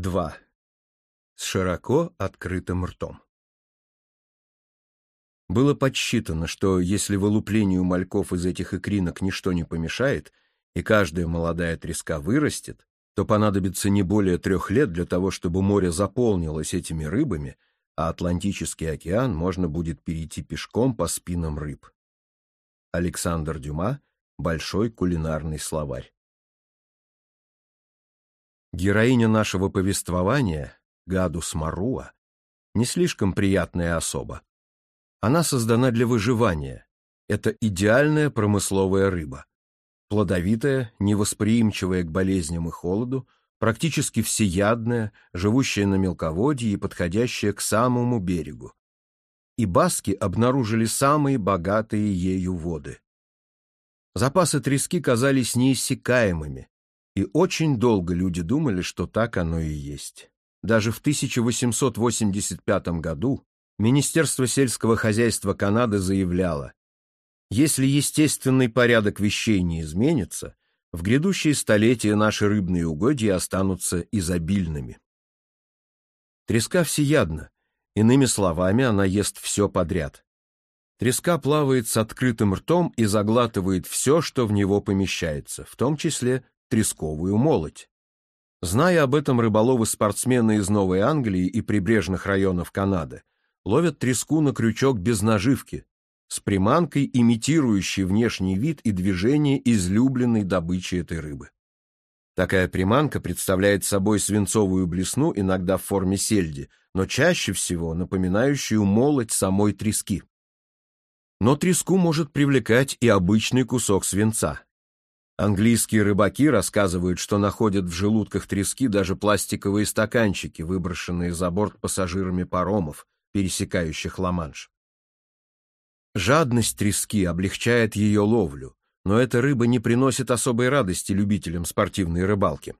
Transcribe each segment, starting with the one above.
2. С широко открытым ртом. Было подсчитано, что если вылуплению мальков из этих икринок ничто не помешает, и каждая молодая треска вырастет, то понадобится не более трех лет для того, чтобы море заполнилось этими рыбами, а Атлантический океан можно будет перейти пешком по спинам рыб. Александр Дюма «Большой кулинарный словарь». Героиня нашего повествования, Гадус Маруа, не слишком приятная особа. Она создана для выживания. Это идеальная промысловая рыба. Плодовитая, невосприимчивая к болезням и холоду, практически всеядная, живущая на мелководье и подходящая к самому берегу. И баски обнаружили самые богатые ею воды. Запасы трески казались неиссякаемыми, и очень долго люди думали, что так оно и есть. Даже в 1885 году Министерство сельского хозяйства Канады заявляло, если естественный порядок вещей не изменится, в грядущие столетия наши рыбные угодья останутся изобильными. Треска всеядна, иными словами, она ест все подряд. Треска плавает с открытым ртом и заглатывает все, что в него помещается, в том числе тресковую молоть. Зная об этом рыболовы-спортсмены из Новой Англии и прибрежных районов Канады, ловят треску на крючок без наживки, с приманкой, имитирующей внешний вид и движение излюбленной добычи этой рыбы. Такая приманка представляет собой свинцовую блесну, иногда в форме сельди, но чаще всего напоминающую молоть самой трески. Но треску может привлекать и обычный кусок свинца. Английские рыбаки рассказывают, что находят в желудках трески даже пластиковые стаканчики, выброшенные за борт пассажирами паромов, пересекающих Ла-Манш. Жадность трески облегчает ее ловлю, но эта рыба не приносит особой радости любителям спортивной рыбалки.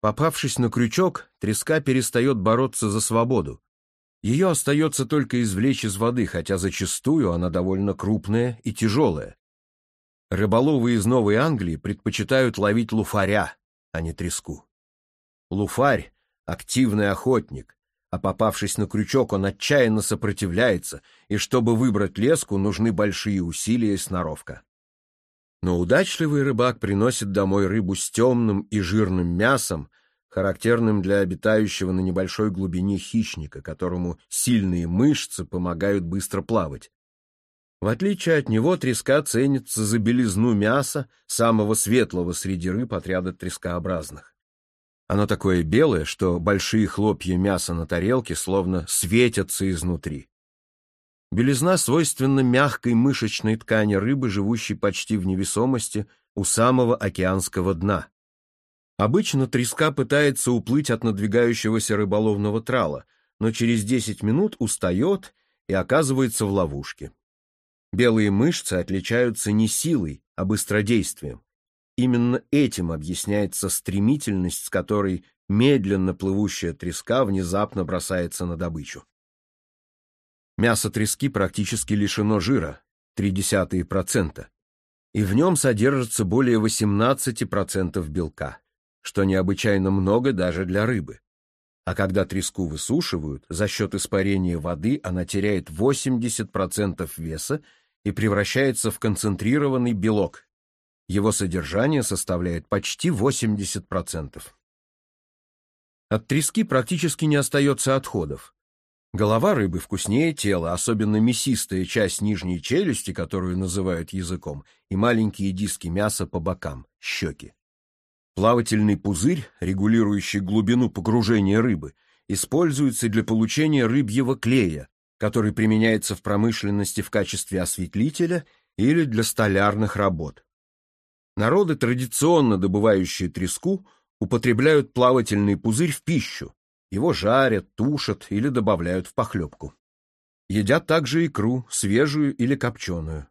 Попавшись на крючок, треска перестает бороться за свободу. Ее остается только извлечь из воды, хотя зачастую она довольно крупная и тяжелая. Рыболовы из Новой Англии предпочитают ловить луфаря, а не треску. Луфарь — активный охотник, а попавшись на крючок, он отчаянно сопротивляется, и чтобы выбрать леску, нужны большие усилия и сноровка. Но удачливый рыбак приносит домой рыбу с темным и жирным мясом, характерным для обитающего на небольшой глубине хищника, которому сильные мышцы помогают быстро плавать. В отличие от него, треска ценится за белизну мяса, самого светлого среди рыб отряда трескообразных. Оно такое белое, что большие хлопья мяса на тарелке словно светятся изнутри. Белизна свойственна мягкой мышечной ткани рыбы, живущей почти в невесомости у самого океанского дна. Обычно треска пытается уплыть от надвигающегося рыболовного трала, но через 10 минут устает и оказывается в ловушке. Белые мышцы отличаются не силой, а быстродействием. Именно этим объясняется стремительность, с которой медленно плывущая треска внезапно бросается на добычу. Мясо трески практически лишено жира, 0,3%, и в нем содержится более 18% белка, что необычайно много даже для рыбы. А когда треску высушивают, за счет испарения воды она теряет 80% веса и превращается в концентрированный белок. Его содержание составляет почти 80%. От трески практически не остается отходов. Голова рыбы вкуснее тела, особенно мясистая часть нижней челюсти, которую называют языком, и маленькие диски мяса по бокам, щеки. Плавательный пузырь, регулирующий глубину погружения рыбы, используется для получения рыбьего клея, который применяется в промышленности в качестве осветлителя или для столярных работ. Народы, традиционно добывающие треску, употребляют плавательный пузырь в пищу, его жарят, тушат или добавляют в похлебку. Едят также икру, свежую или копченую.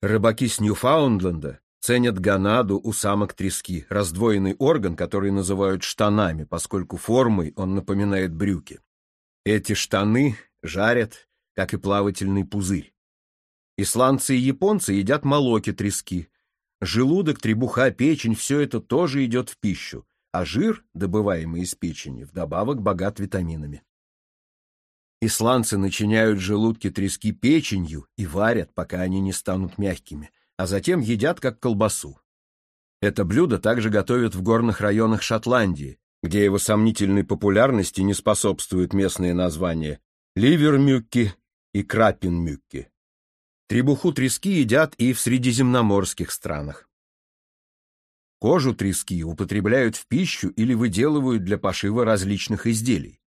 Рыбаки с Ньюфаундленда Ценят гонаду у самок трески, раздвоенный орган, который называют штанами, поскольку формой он напоминает брюки. Эти штаны жарят, как и плавательный пузырь. Исландцы и японцы едят молоки трески. Желудок, требуха, печень – все это тоже идет в пищу, а жир, добываемый из печени, вдобавок богат витаминами. Исландцы начиняют желудки трески печенью и варят, пока они не станут мягкими, а затем едят как колбасу. Это блюдо также готовят в горных районах Шотландии, где его сомнительной популярности не способствуют местные названия ливермюкки и крапинмюкки. Требуху трески едят и в средиземноморских странах. Кожу трески употребляют в пищу или выделывают для пошива различных изделий.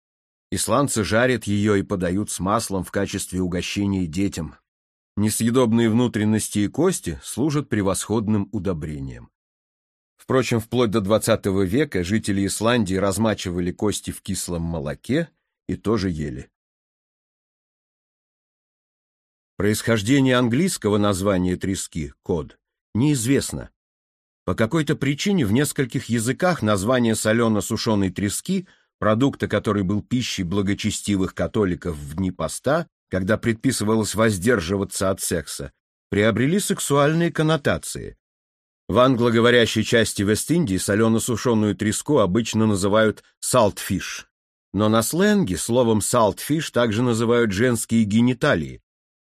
Исландцы жарят ее и подают с маслом в качестве угощения детям. Несъедобные внутренности и кости служат превосходным удобрением. Впрочем, вплоть до XX века жители Исландии размачивали кости в кислом молоке и тоже ели. Происхождение английского названия трески, код, неизвестно. По какой-то причине в нескольких языках название солено-сушеной трески, продукта, который был пищей благочестивых католиков в дни поста, когда предписывалось воздерживаться от секса, приобрели сексуальные коннотации. В англоговорящей части Вест-Индии солено-сушеную треску обычно называют «saltfish». Но на сленге словом «saltfish» также называют женские гениталии,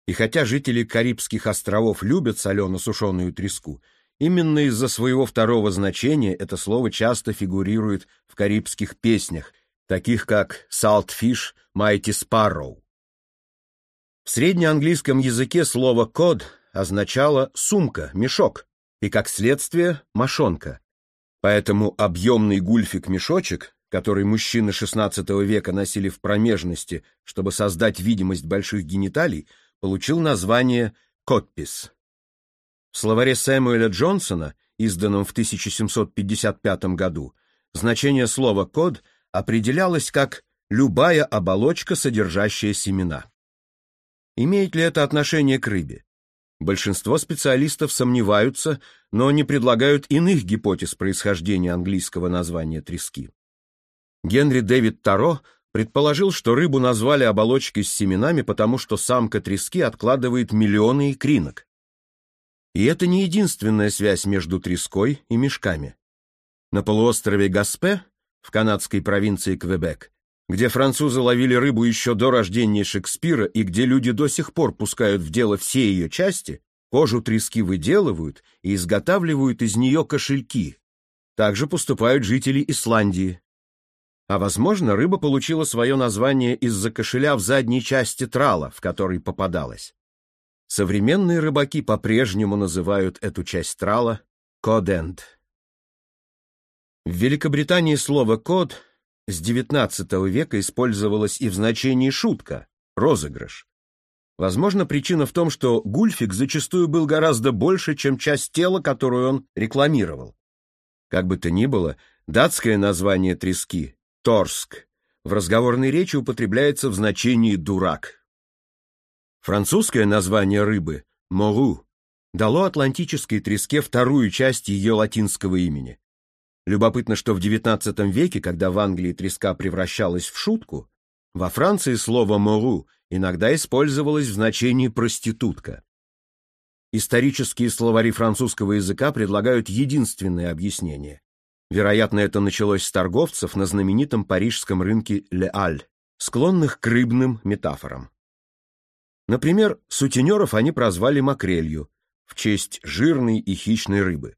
и хотя жители Карибских островов любят солено-сушеную треску, именно из-за своего второго значения это слово часто фигурирует в карибских песнях, таких как «Saltfish», «Mighty Sparrow». В среднеанглийском языке слово «код» означало «сумка», «мешок» и, как следствие, «мошонка». Поэтому объемный гульфик-мешочек, который мужчины XVI века носили в промежности, чтобы создать видимость больших гениталий, получил название «Котпис». В словаре Сэмуэля Джонсона, изданном в 1755 году, значение слова «код» определялось как «любая оболочка, содержащая семена». Имеет ли это отношение к рыбе? Большинство специалистов сомневаются, но не предлагают иных гипотез происхождения английского названия трески. Генри Дэвид Таро предположил, что рыбу назвали оболочкой с семенами, потому что самка трески откладывает миллионы икринок. И это не единственная связь между треской и мешками. На полуострове Гаспе, в канадской провинции Квебек, где французы ловили рыбу еще до рождения Шекспира и где люди до сих пор пускают в дело все ее части, кожу трески выделывают и изготавливают из нее кошельки. Также поступают жители Исландии, а, возможно, рыба получила свое название из-за кошеля в задней части трала, в который попадалась. Современные рыбаки по-прежнему называют эту часть трала коденд. В Великобритании слово «код» с XIX века использовалось и в значении «шутка», «розыгрыш». Возможно, причина в том, что гульфик зачастую был гораздо больше, чем часть тела, которую он рекламировал. Как бы то ни было, датское название трески Торск в разговорной речи употребляется в значении «дурак». Французское название рыбы «мору» дало атлантической треске вторую часть ее латинского имени. Любопытно, что в XIX веке, когда в Англии треска превращалась в шутку, во Франции слово «мору» иногда использовалось в значении «проститутка». Исторические словари французского языка предлагают единственное объяснение. Вероятно, это началось с торговцев на знаменитом парижском рынке Ле-Аль, склонных к рыбным метафорам. Например, сутенеров они прозвали макрелью, в честь жирной и хищной рыбы.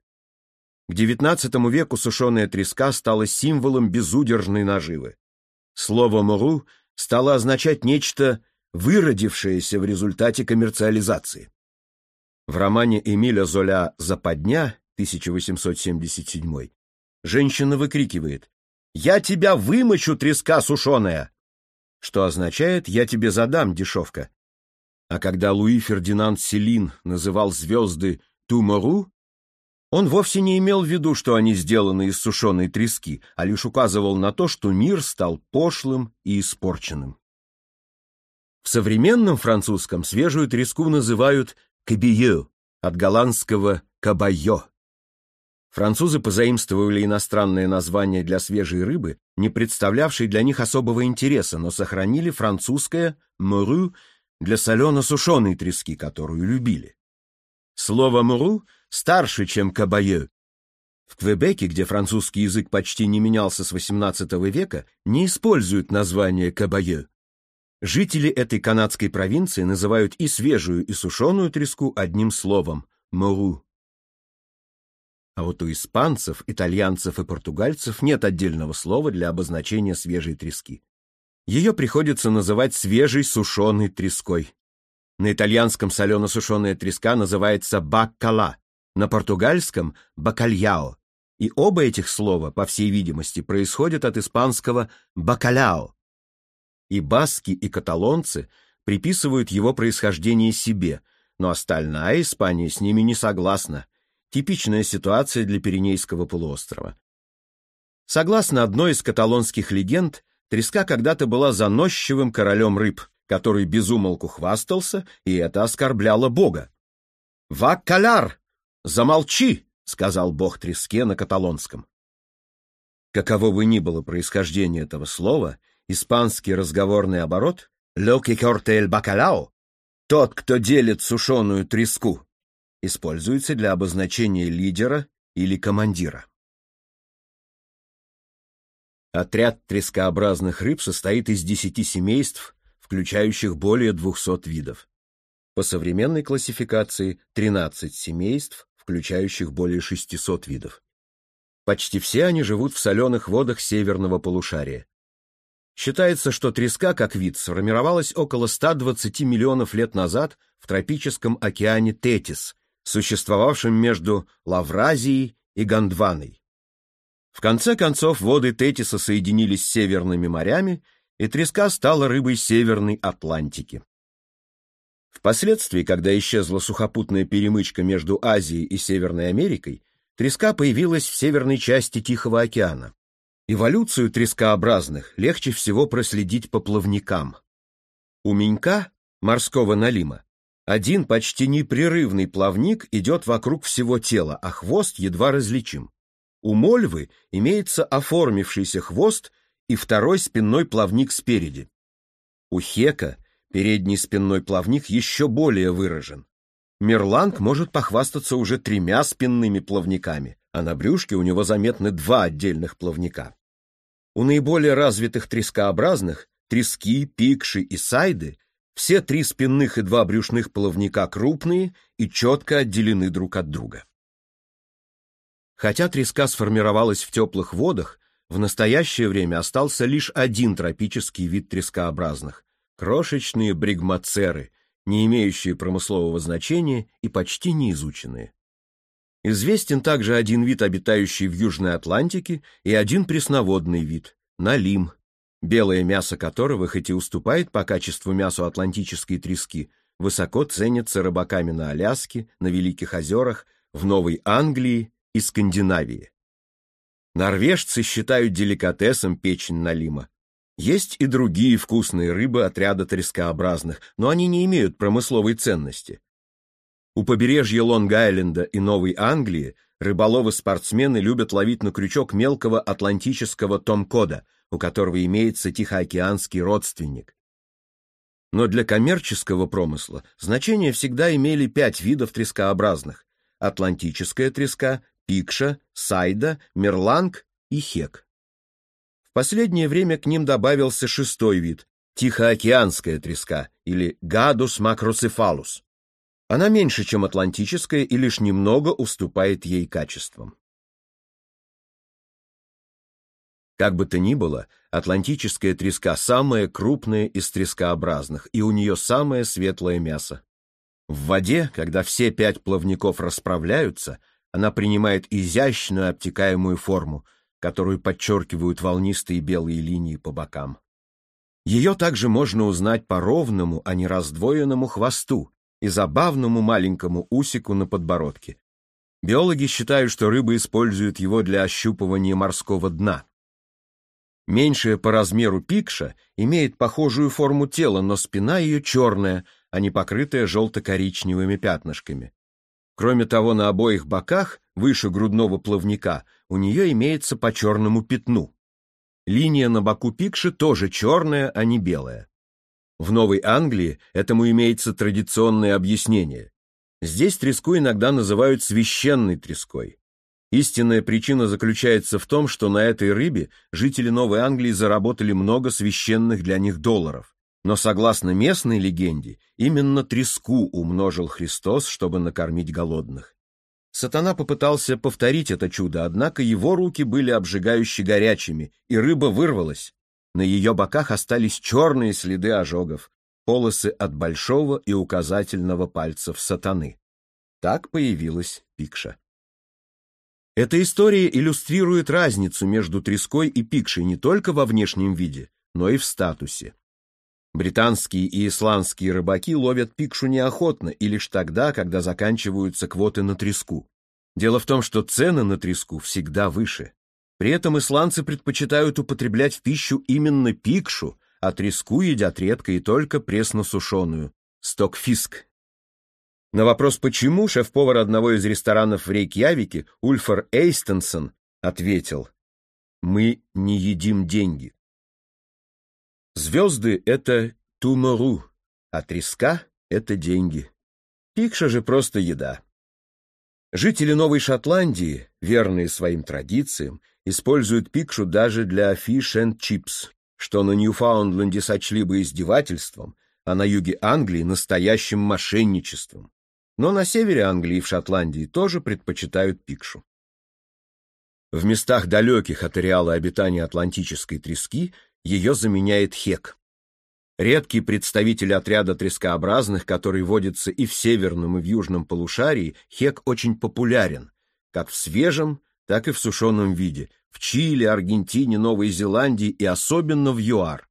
К XIX веку сушеная треска стала символом безудержной наживы. Слово «мору» стало означать нечто, выродившееся в результате коммерциализации. В романе Эмиля Золя «Западня» 1877 Женщина выкрикивает «Я тебя вымочу, треска сушеная!» Что означает «Я тебе задам, дешевка». А когда Луи Фердинанд Селин называл звезды «Тумору», он вовсе не имел в виду, что они сделаны из сушеной трески, а лишь указывал на то, что мир стал пошлым и испорченным. В современном французском свежую треску называют «кабиё», от голландского «кабайо». Французы позаимствовали иностранное название для свежей рыбы, не представлявшей для них особого интереса, но сохранили французское «муру» для солено-сушеной трески, которую любили. Слово «муру» старше, чем «кабае». В Квебеке, где французский язык почти не менялся с XVIII века, не используют название кабае. Жители этой канадской провинции называют и свежую, и сушеную треску одним словом – мору. А вот у испанцев, итальянцев и португальцев нет отдельного слова для обозначения свежей трески. Ее приходится называть свежей сушеной треской. На итальянском солено-сушеная треска называется баккала, на португальском – бакальяо. И оба этих слова, по всей видимости, происходят от испанского «бакаляо», и баски, и каталонцы приписывают его происхождение себе, но остальная Испания с ними не согласна. Типичная ситуация для Пиренейского полуострова. Согласно одной из каталонских легенд, треска когда-то была заносчивым королем рыб, который безумолку хвастался, и это оскорбляло Бога. «Ваккаляр! Замолчи!» — сказал бог треске на каталонском. Каково бы ни было происхождение этого слова, испанский разговорный оборот «lo que corte el bacalao» — «тот, кто делит сушеную треску» используется для обозначения лидера или командира. Отряд трескообразных рыб состоит из 10 семейств, включающих более 200 видов. По современной классификации 13 семейств, включающих более 600 видов. Почти все они живут в соленых водах северного полушария. Считается, что треска как вид сформировалась около 120 миллионов лет назад в тропическом океане Тетис, существовавшем между Лавразией и Гондваной. В конце концов воды Тетиса соединились с северными морями, и треска стала рыбой Северной Атлантики. Впоследствии, когда исчезла сухопутная перемычка между Азией и Северной Америкой, треска появилась в северной части Тихого океана. Эволюцию трескообразных легче всего проследить по плавникам. У менька, морского налима, один почти непрерывный плавник идет вокруг всего тела, а хвост едва различим. У мольвы имеется оформившийся хвост и второй спинной плавник спереди. У хека передний спинной плавник еще более выражен. Мерланг может похвастаться уже тремя спинными плавниками, а на брюшке у него заметны два отдельных плавника. У наиболее развитых трескообразных, трески, пикши и сайды, все три спинных и два брюшных плавника крупные и четко отделены друг от друга. Хотя треска сформировалась в теплых водах, в настоящее время остался лишь один тропический вид трескообразных – крошечные бригмацеры, не имеющие промыслового значения и почти неизученные. Известен также один вид, обитающий в Южной Атлантике, и один пресноводный вид – налим, белое мясо которого, хоть и уступает по качеству мясу атлантической трески, высоко ценится рыбаками на Аляске, на Великих озерах, в Новой Англии и Скандинавии. Норвежцы считают деликатесом печень налима. Есть и другие вкусные рыбы отряда трескообразных, но они не имеют промысловой ценности. У побережья Лонг-Айленда и Новой Англии рыболовы-спортсмены любят ловить на крючок мелкого атлантического томкода, у которого имеется тихоокеанский родственник. Но для коммерческого промысла значение всегда имели пять видов трескообразных – атлантическая треска, пикша, сайда, мерланг и хек. В последнее время к ним добавился шестой вид – тихоокеанская треска или гадус макроцефалус. Она меньше, чем атлантическая, и лишь немного уступает ей качеством. Как бы то ни было, атлантическая треска самая крупная из трескообразных, и у нее самое светлое мясо. В воде, когда все пять плавников расправляются, она принимает изящную обтекаемую форму, которую подчеркивают волнистые белые линии по бокам. Ее также можно узнать по ровному, а не раздвоенному хвосту, и забавному маленькому усику на подбородке. Биологи считают, что рыбы используют его для ощупывания морского дна. Меньшая по размеру пикша имеет похожую форму тела, но спина ее черная, а не покрытая желто-коричневыми пятнышками. Кроме того, на обоих боках, выше грудного плавника, у нее имеется по черному пятну. Линия на боку пикши тоже черная, а не белая. В Новой Англии этому имеется традиционное объяснение. Здесь треску иногда называют священной треской. Истинная причина заключается в том, что на этой рыбе жители Новой Англии заработали много священных для них долларов. Но согласно местной легенде, именно треску умножил Христос, чтобы накормить голодных. Сатана попытался повторить это чудо, однако его руки были обжигающе горячими, и рыба вырвалась. На ее боках остались черные следы ожогов, полосы от большого и указательного пальцев сатаны. Так появилась пикша. Эта история иллюстрирует разницу между треской и пикшей не только во внешнем виде, но и в статусе. Британские и исландские рыбаки ловят пикшу неохотно и лишь тогда, когда заканчиваются квоты на треску. Дело в том, что цены на треску всегда выше. При этом исландцы предпочитают употреблять в пищу именно пикшу, а треску едят редко и только пресно-сушеную – стокфиск. На вопрос «почему?» шеф-повар одного из ресторанов в Рейкьявике Ульфар Эйстенсон ответил «Мы не едим деньги». Звезды — это тумору, а треска — это деньги. Пикша же просто еда. Жители Новой Шотландии, верные своим традициям, используют пикшу даже для fish and chips, что на Ньюфаундленде сочли бы издевательством, а на юге Англии — настоящим мошенничеством. Но на севере Англии и в Шотландии тоже предпочитают пикшу. В местах далеких от ареала обитания атлантической трески ее заменяет хек. Редкий представитель отряда трескообразных, который водится и в северном, и в южном полушарии, хек очень популярен, как в свежем, так и в сушеном виде, в Чили, Аргентине, Новой Зеландии и особенно в ЮАР.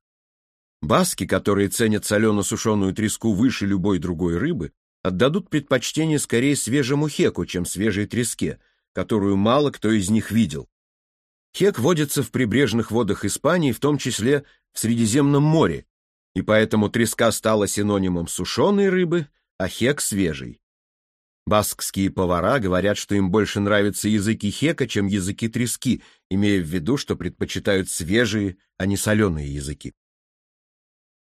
Баски, которые ценят солено-сушеную треску выше любой другой рыбы, отдадут предпочтение скорее свежему хеку, чем свежей треске, которую мало кто из них видел. Хек водится в прибрежных водах Испании, в том числе в Средиземном море, и поэтому треска стала синонимом сушеной рыбы, а хек — свежий. Баскские повара говорят, что им больше нравятся языки хека, чем языки трески, имея в виду, что предпочитают свежие, а не соленые языки.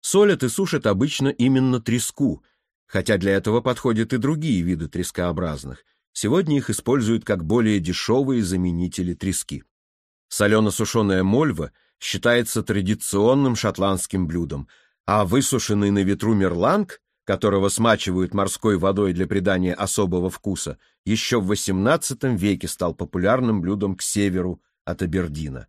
Солят и сушат обычно именно треску, хотя для этого подходят и другие виды трескообразных. Сегодня их используют как более дешевые заменители трески. Солено-сушеная мольва считается традиционным шотландским блюдом, а высушенный на ветру мерланг, которого смачивают морской водой для придания особого вкуса, еще в XVIII веке стал популярным блюдом к северу от Абердина.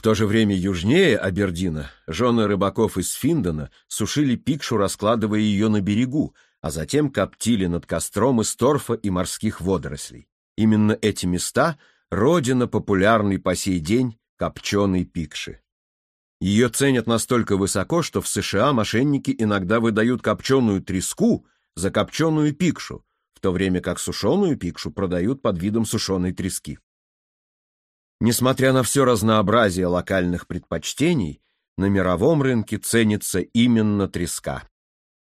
В то же время южнее Абердина жены рыбаков из Финдона сушили пикшу, раскладывая ее на берегу, а затем коптили над костром из торфа и морских водорослей. Именно эти места родина популярной по сей день копченой пикши. Ее ценят настолько высоко, что в США мошенники иногда выдают копченую треску за копченую пикшу, в то время как сушеную пикшу продают под видом сушеной трески. Несмотря на все разнообразие локальных предпочтений, на мировом рынке ценится именно треска.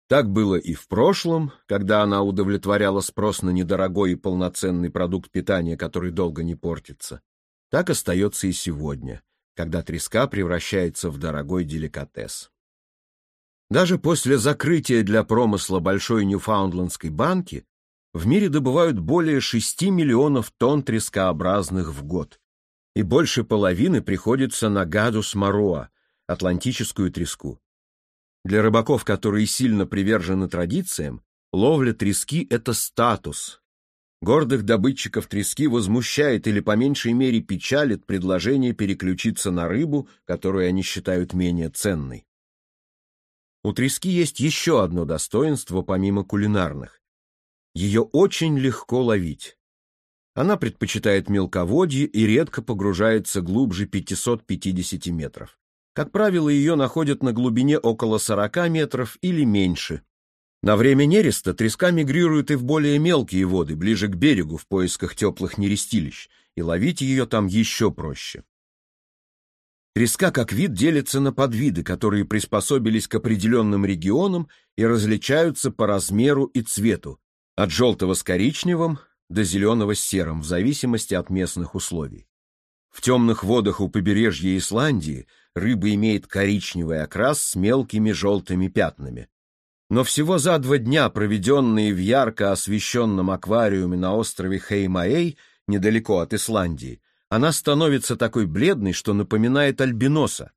Так было и в прошлом, когда она удовлетворяла спрос на недорогой и полноценный продукт питания, который долго не портится. Так остается и сегодня, когда треска превращается в дорогой деликатес. Даже после закрытия для промысла большой Ньюфаундлендской банки в мире добывают более 6 миллионов тонн трескообразных в год, и больше половины приходится на гадус мароа, атлантическую треску. Для рыбаков, которые сильно привержены традициям, ловля трески – это статус. Гордых добытчиков трески возмущает или по меньшей мере печалит предложение переключиться на рыбу, которую они считают менее ценной. У трески есть еще одно достоинство помимо кулинарных. Ее очень легко ловить. Она предпочитает мелководье и редко погружается глубже 550 метров. Как правило, ее находят на глубине около 40 метров или меньше. На время нереста треска мигрирует и в более мелкие воды, ближе к берегу, в поисках теплых нерестилищ, и ловить ее там еще проще. Треска как вид делится на подвиды, которые приспособились к определенным регионам и различаются по размеру и цвету, от желтого с коричневым до зеленого с серым, в зависимости от местных условий. В темных водах у побережья Исландии рыба имеет коричневый окрас с мелкими желтыми пятнами. Но всего за два дня, проведенные в ярко освещенном аквариуме на острове Хеймаэй, недалеко от Исландии, она становится такой бледной, что напоминает альбиноса.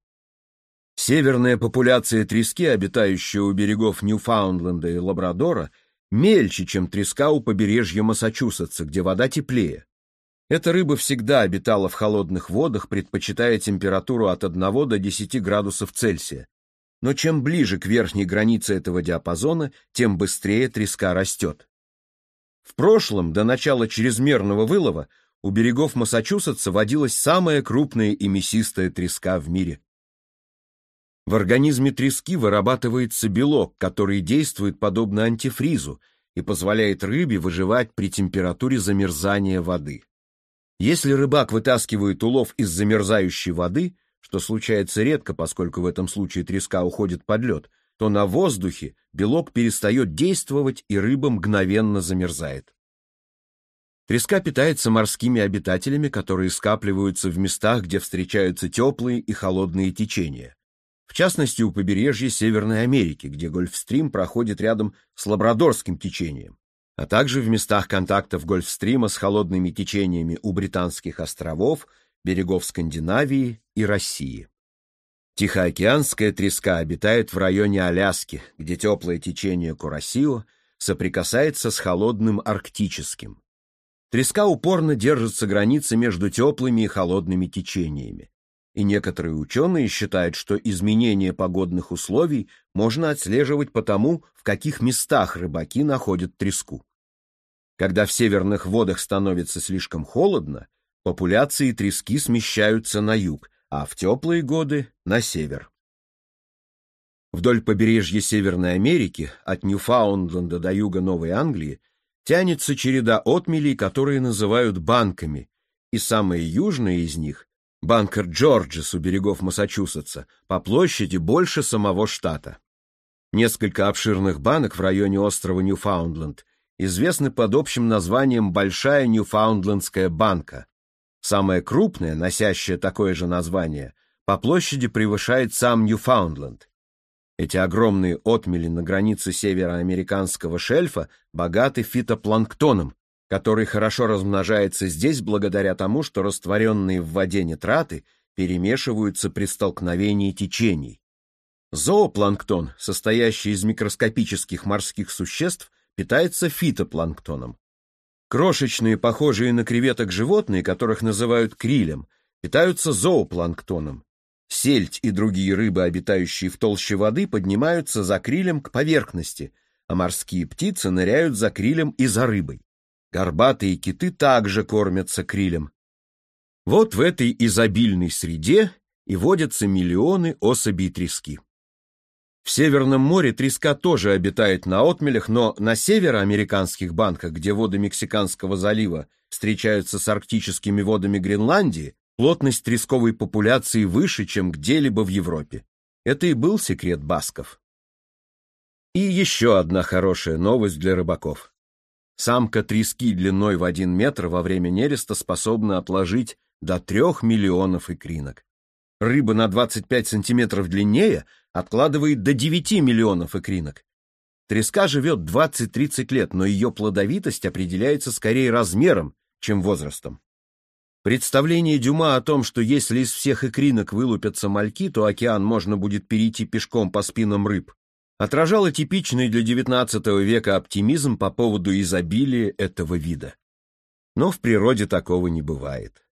Северная популяция трески, обитающая у берегов Ньюфаундленда и Лабрадора, мельче, чем треска у побережья Массачусетса, где вода теплее. Эта рыба всегда обитала в холодных водах, предпочитая температуру от 1 до 10 градусов Цельсия. Но чем ближе к верхней границе этого диапазона, тем быстрее треска растет. В прошлом, до начала чрезмерного вылова, у берегов Массачусетса водилась самая крупная и мясистая треска в мире. В организме трески вырабатывается белок, который действует подобно антифризу и позволяет рыбе выживать при температуре замерзания воды. Если рыбак вытаскивает улов из замерзающей воды, что случается редко, поскольку в этом случае треска уходит под лед, то на воздухе белок перестает действовать и рыба мгновенно замерзает. Треска питается морскими обитателями, которые скапливаются в местах, где встречаются теплые и холодные течения в частности у побережья Северной Америки, где Гольфстрим проходит рядом с Лабрадорским течением, а также в местах контактов Гольфстрима с холодными течениями у Британских островов, берегов Скандинавии и России. Тихоокеанская треска обитает в районе Аляски, где теплое течение Курасио соприкасается с холодным арктическим. Треска упорно держится границы между теплыми и холодными течениями и некоторые ученые считают, что изменение погодных условий можно отслеживать по тому, в каких местах рыбаки находят треску. Когда в северных водах становится слишком холодно, популяции трески смещаются на юг, а в теплые годы – на север. Вдоль побережья Северной Америки, от Ньюфаундленда до юга Новой Англии, тянется череда отмелей, которые называют банками, и самые южные из них Банкер Джорджес у берегов Массачусетса по площади больше самого штата. Несколько обширных банок в районе острова Ньюфаундленд известны под общим названием Большая Ньюфаундлендская банка. Самая крупная, носящая такое же название, по площади превышает сам Ньюфаундленд. Эти огромные отмели на границе североамериканского шельфа богаты фитопланктоном, который хорошо размножается здесь благодаря тому, что растворенные в воде нитраты перемешиваются при столкновении течений. Зоопланктон, состоящий из микроскопических морских существ, питается фитопланктоном. Крошечные, похожие на креветок животные, которых называют крилем, питаются зоопланктоном. Сельдь и другие рыбы, обитающие в толще воды, поднимаются за крилем к поверхности, а морские птицы ныряют за крилем и за рыбой. Горбатые киты также кормятся крилем. Вот в этой изобильной среде и водятся миллионы особей трески. В Северном море треска тоже обитает на отмелях, но на североамериканских банках, где воды Мексиканского залива встречаются с арктическими водами Гренландии, плотность тресковой популяции выше, чем где-либо в Европе. Это и был секрет басков. И еще одна хорошая новость для рыбаков. Самка трески длиной в один метр во время нереста способна отложить до трех миллионов икринок. Рыба на 25 сантиметров длиннее откладывает до 9 миллионов икринок. Треска живет 20-30 лет, но ее плодовитость определяется скорее размером, чем возрастом. Представление Дюма о том, что если из всех икринок вылупятся мальки, то океан можно будет перейти пешком по спинам рыб, отражало типичный для XIX века оптимизм по поводу изобилия этого вида. Но в природе такого не бывает.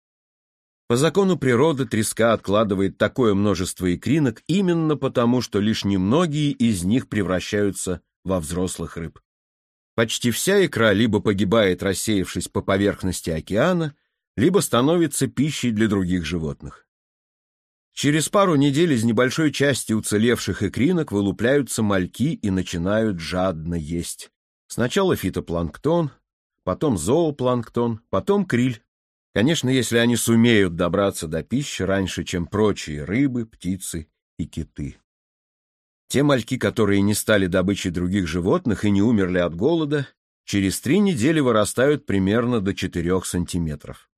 По закону природы треска откладывает такое множество икринок именно потому, что лишь немногие из них превращаются во взрослых рыб. Почти вся икра либо погибает, рассеявшись по поверхности океана, либо становится пищей для других животных. Через пару недель из небольшой части уцелевших икринок вылупляются мальки и начинают жадно есть. Сначала фитопланктон, потом зоопланктон, потом криль. Конечно, если они сумеют добраться до пищи раньше, чем прочие рыбы, птицы и киты. Те мальки, которые не стали добычей других животных и не умерли от голода, через три недели вырастают примерно до 4 сантиметров.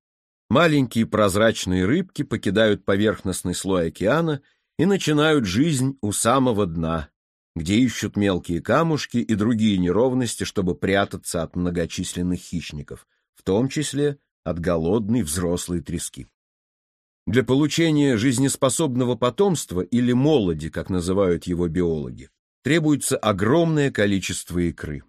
Маленькие прозрачные рыбки покидают поверхностный слой океана и начинают жизнь у самого дна, где ищут мелкие камушки и другие неровности, чтобы прятаться от многочисленных хищников, в том числе от голодной взрослой трески. Для получения жизнеспособного потомства или молоди, как называют его биологи, требуется огромное количество икры.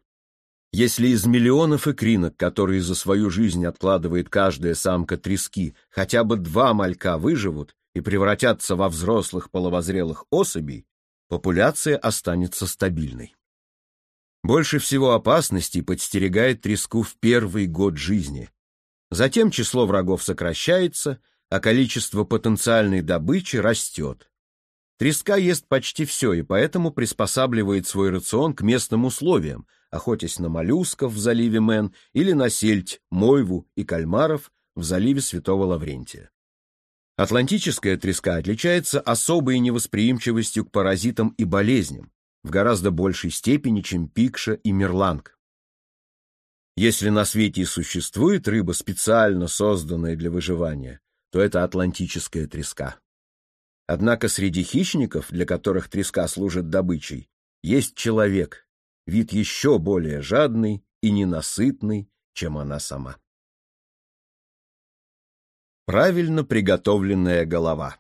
Если из миллионов икринок, которые за свою жизнь откладывает каждая самка трески, хотя бы два малька выживут и превратятся во взрослых половозрелых особей, популяция останется стабильной. Больше всего опасностей подстерегает треску в первый год жизни. Затем число врагов сокращается, а количество потенциальной добычи растет. Треска ест почти все и поэтому приспосабливает свой рацион к местным условиям, охотясь на моллюсков в заливе Мэн или на сельдь, мойву и кальмаров в заливе Святого Лаврентия. Атлантическая треска отличается особой невосприимчивостью к паразитам и болезням, в гораздо большей степени, чем пикша и мерланг. Если на свете и существует рыба, специально созданная для выживания, то это атлантическая треска. Однако среди хищников, для которых треска служит добычей, есть человек, вид еще более жадный и ненасытный, чем она сама. Правильно приготовленная голова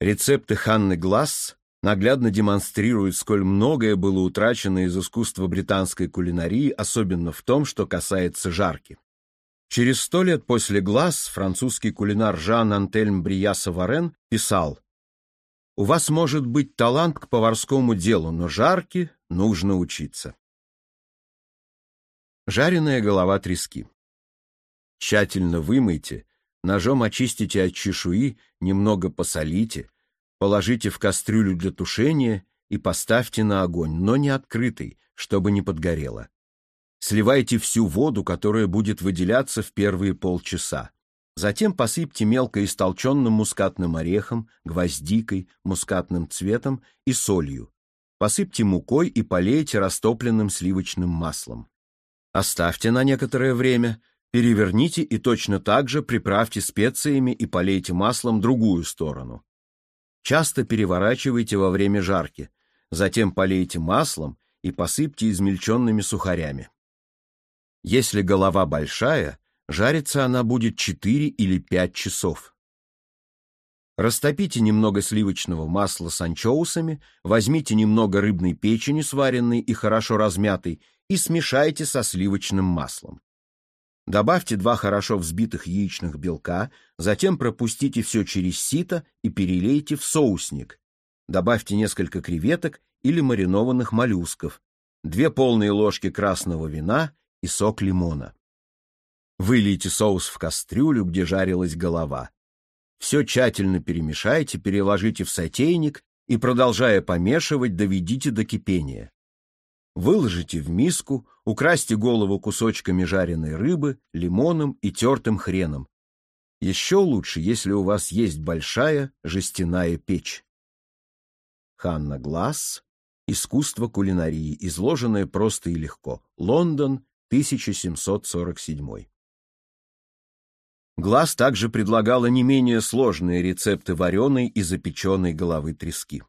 Рецепты Ханны Гласс наглядно демонстрируют, сколь многое было утрачено из искусства британской кулинарии, особенно в том, что касается жарки. Через сто лет после глаз французский кулинар Жан Антельм Брияса Варен писал «У вас может быть талант к поварскому делу, но жарки нужно учиться». Жареная голова трески. Тщательно вымойте, ножом очистите от чешуи, немного посолите, положите в кастрюлю для тушения и поставьте на огонь, но не открытый, чтобы не подгорело. Сливайте всю воду, которая будет выделяться в первые полчаса. Затем посыпьте мелко истолченным мускатным орехом, гвоздикой, мускатным цветом и солью. Посыпьте мукой и полейте растопленным сливочным маслом. Оставьте на некоторое время, переверните и точно так же приправьте специями и полейте маслом другую сторону. Часто переворачивайте во время жарки, затем полейте маслом и посыпьте измельченными сухарями. Если голова большая, жариться она будет 4 или 5 часов. Растопите немного сливочного масла с анчоусами, возьмите немного рыбной печени, сваренной и хорошо размятой, и смешайте со сливочным маслом. Добавьте два хорошо взбитых яичных белка, затем пропустите все через сито и перелейте в соусник. Добавьте несколько креветок или маринованных моллюсков, две полные ложки красного вина и сок лимона. Вылейте соус в кастрюлю, где жарилась голова. Все тщательно перемешайте, переложите в сотейник и, продолжая помешивать, доведите до кипения. Выложите в миску, украсьте голову кусочками жареной рыбы, лимоном и тертым хреном. Еще лучше, если у вас есть большая жестяная печь. Ханна Гласс. Искусство кулинарии, изложенное просто и легко. Лондон, 1747. Глаз также предлагала не менее сложные рецепты вареной и запеченной головы трески.